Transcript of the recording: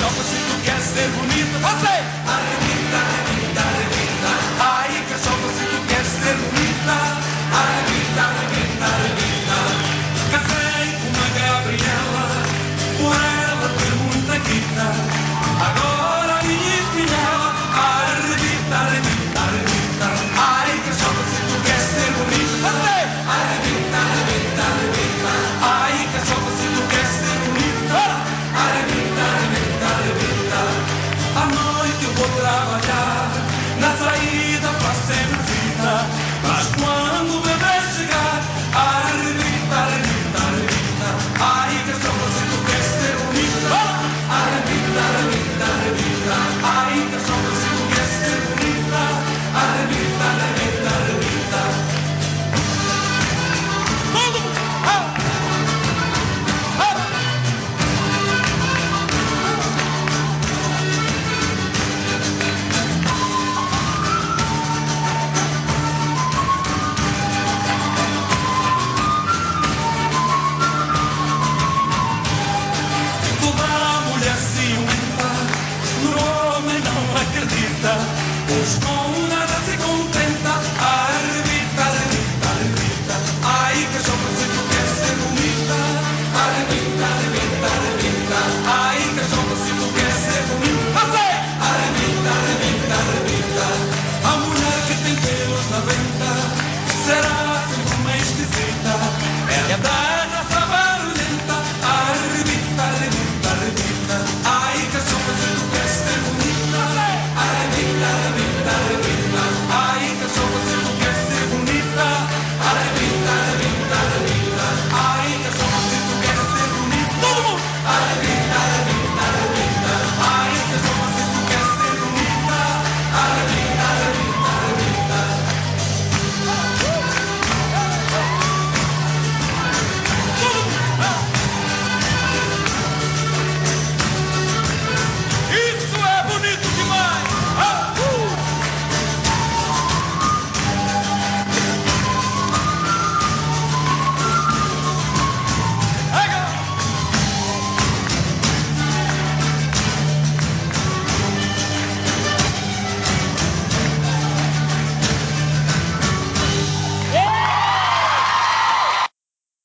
só se tu queres ser bonita. Você! на свои